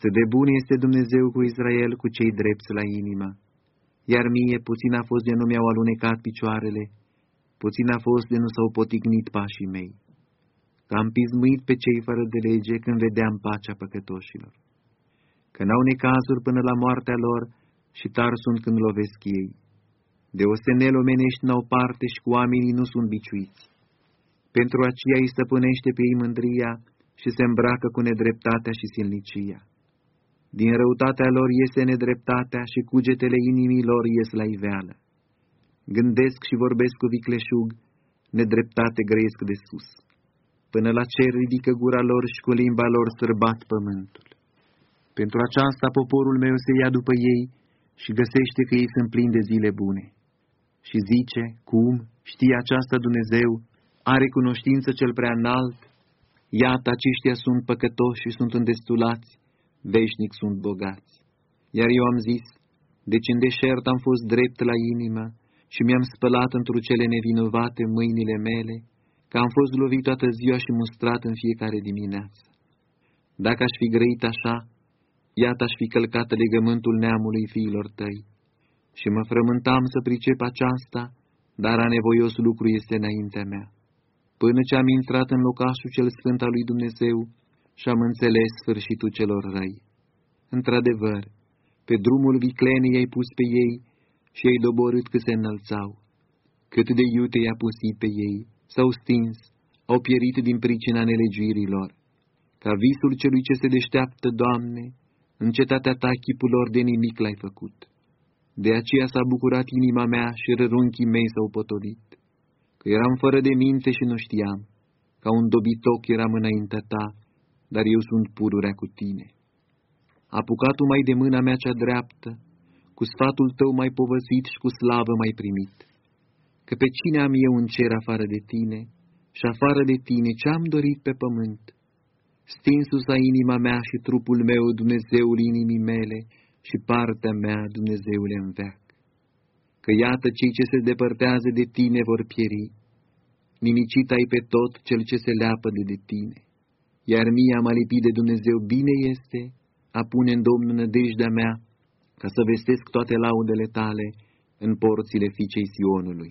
Cât de bun este Dumnezeu cu Israel, cu cei drepți la inimă. Iar mie puțin a fost de nu mi-au alunecat picioarele, puțin a fost de nu s-au potignit pașii mei. Că am pismuit pe cei fără de lege când vedeam pacea păcătoșilor. Că n-au necazuri până la moartea lor și tar sunt când lovesc ei. De ostenel omenești n-au parte și cu oamenii nu sunt biciuiți. Pentru aceea îi stăpânește pe ei mândria și se îmbracă cu nedreptatea și silnicia. Din răutatea lor iese nedreptatea și cugetele inimii lor ies la iveală. Gândesc și vorbesc cu vicleșug, nedreptate grăiesc de sus. Până la cer ridică gura lor și cu limba lor străbat pământul. Pentru aceasta poporul meu se ia după ei și găsește că ei sunt plini de zile bune. Și zice, cum, știe aceasta Dumnezeu, are cunoștință cel prea înalt, iată aceștia sunt păcătoși și sunt îndestulați, veșnic sunt bogați. Iar eu am zis, deci în deșert am fost drept la inimă și mi-am spălat într cele nevinovate mâinile mele, că am fost lovit toată ziua și mustrat în fiecare dimineață. Dacă aș fi grăit așa, iată aș fi călcat legământul neamului fiilor tăi. Și mă frământam să pricep aceasta, dar a nevoios lucru este înaintea mea. Până ce am intrat în locașul cel sfânt al lui Dumnezeu și am înțeles sfârșitul celor răi. Într-adevăr, pe drumul viclenii ai pus pe ei și ai doborât că se înălțau. Cât de iute i-a pusit pe ei, s-au stins, au pierit din pricina nelegiuirilor. Ca visul celui ce se deșteaptă, Doamne, în cetatea ta chipul lor de nimic l-ai făcut. De aceea s-a bucurat inima mea și rărunchii mei s-au potolit, că eram fără de minte și nu știam, ca un dobitoc eram înaintea ta, dar eu sunt pururea cu tine. Apucatul mai de mâna mea cea dreaptă, cu sfatul tău mai povăzit și cu slavă mai primit. Că pe cine am eu în cer afară de tine și afară de tine ce-am dorit pe pământ? Stinsus a inima mea și trupul meu, Dumnezeul inimii mele, și partea mea, Dumnezeule în veac. Că iată cei ce se depărtează de tine vor pieri, nimicit ai pe tot cel ce se leapă de, de tine. Iar mie am alipit de Dumnezeu bine este a pune în Domnul nădejdea mea, ca să vestesc toate laudele tale în porțile fiicei Sionului.